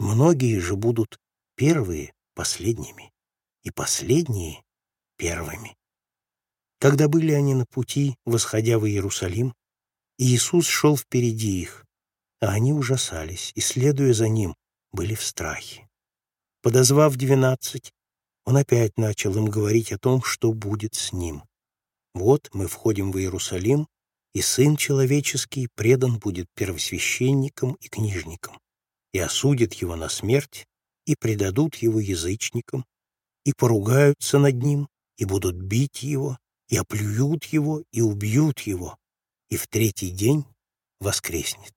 Многие же будут первые последними, и последние первыми. Когда были они на пути, восходя в Иерусалим, Иисус шел впереди их, а они ужасались и, следуя за ним, были в страхе. Подозвав двенадцать, он опять начал им говорить о том, что будет с ним. Вот мы входим в Иерусалим, и Сын Человеческий предан будет первосвященникам и книжникам, и осудят его на смерть, и предадут его язычникам, и поругаются над ним, и будут бить его, и оплюют его, и убьют его, и в третий день воскреснет.